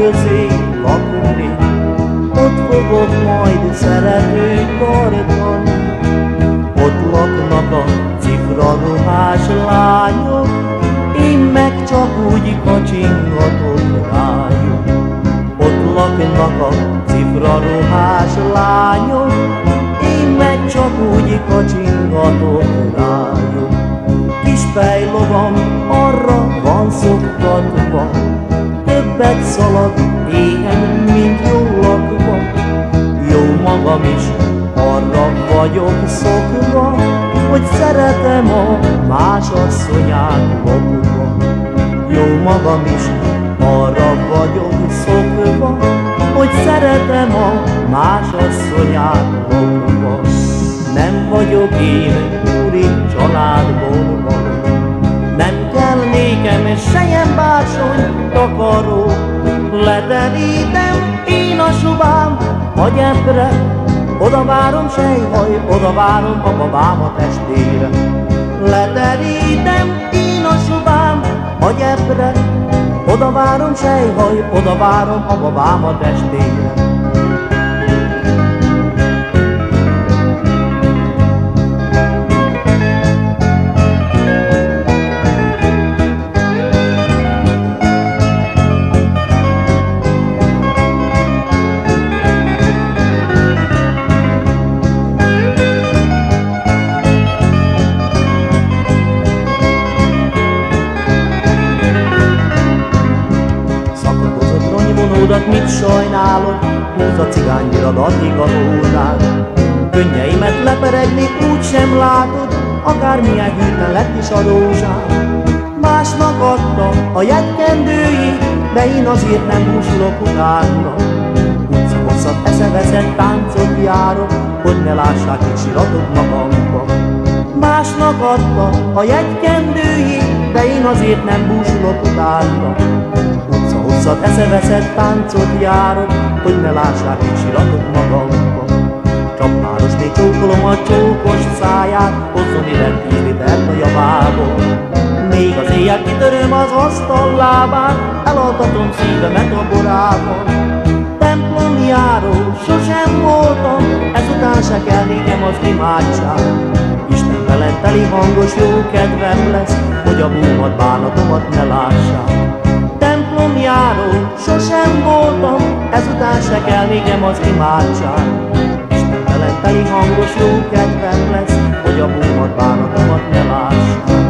közé lakni, ott fogok majd szeretőt tartani. Ott laknak a cifra ruhás lányok, én meg csak úgy kacsingatok rájuk. Ott laknak a cifra ruhás lányok, én meg csak úgy kacsingatok rájuk. Kis fejlovam többet szalad éhen, mint jó lakva. Jó magam is arra vagyok szokva, hogy szeretem a más asszonyát lopva. Jó magam is arra vagyok szokva, hogy szeretem a más asszonyát lopva. Nem vagyok én úri leterítem én a subám a gyepre, oda várom sejhaj, oda várom a babám a testére. Leterítem én a subám a gyepre, oda várom sejhaj, oda várom a babám a testére. Szakadozott mit sajnálod, húz a cigánybiradat a hónál. Könnyeimet leperegni úgy sem látod, akármilyen hűtlen lett is a rózsám. Másnak adta a jetkendői, de én azért nem búsulok utána. Utca hosszat eszeveszett táncot járok, hogy ne lássák, hogy siratok magamba. Másnak adta a jegykendői, de én azért nem búsulok utána. Hosszat eszeveszett táncot járok, hogy ne lássák, hogy siratok magamba. Csapmárosné csókolom a csókos száját, hozzon ide tíri a javából. Még az éjjel kitöröm az asztal lábát, elaltatom szívemet a borában. Templom járó sosem voltam, ezután se kell nékem az imádság. Isten velem teli hangos jó kedvem lesz, hogy a búmat, bánatomat ne lássák. Sosem voltam, ezután se kell nékem az imádság. Isten velem teli hangos jó kedvem lesz, hogy a búmat, bánatomat ne lássák.